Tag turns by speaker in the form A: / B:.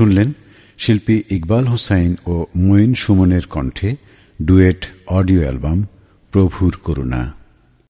A: শুনলেন শিল্পী ইকবাল হোসাইন ও মঈন সুমনের কণ্ঠে ডুয়েট অডিও অ্যালবাম প্রভুর করুণা।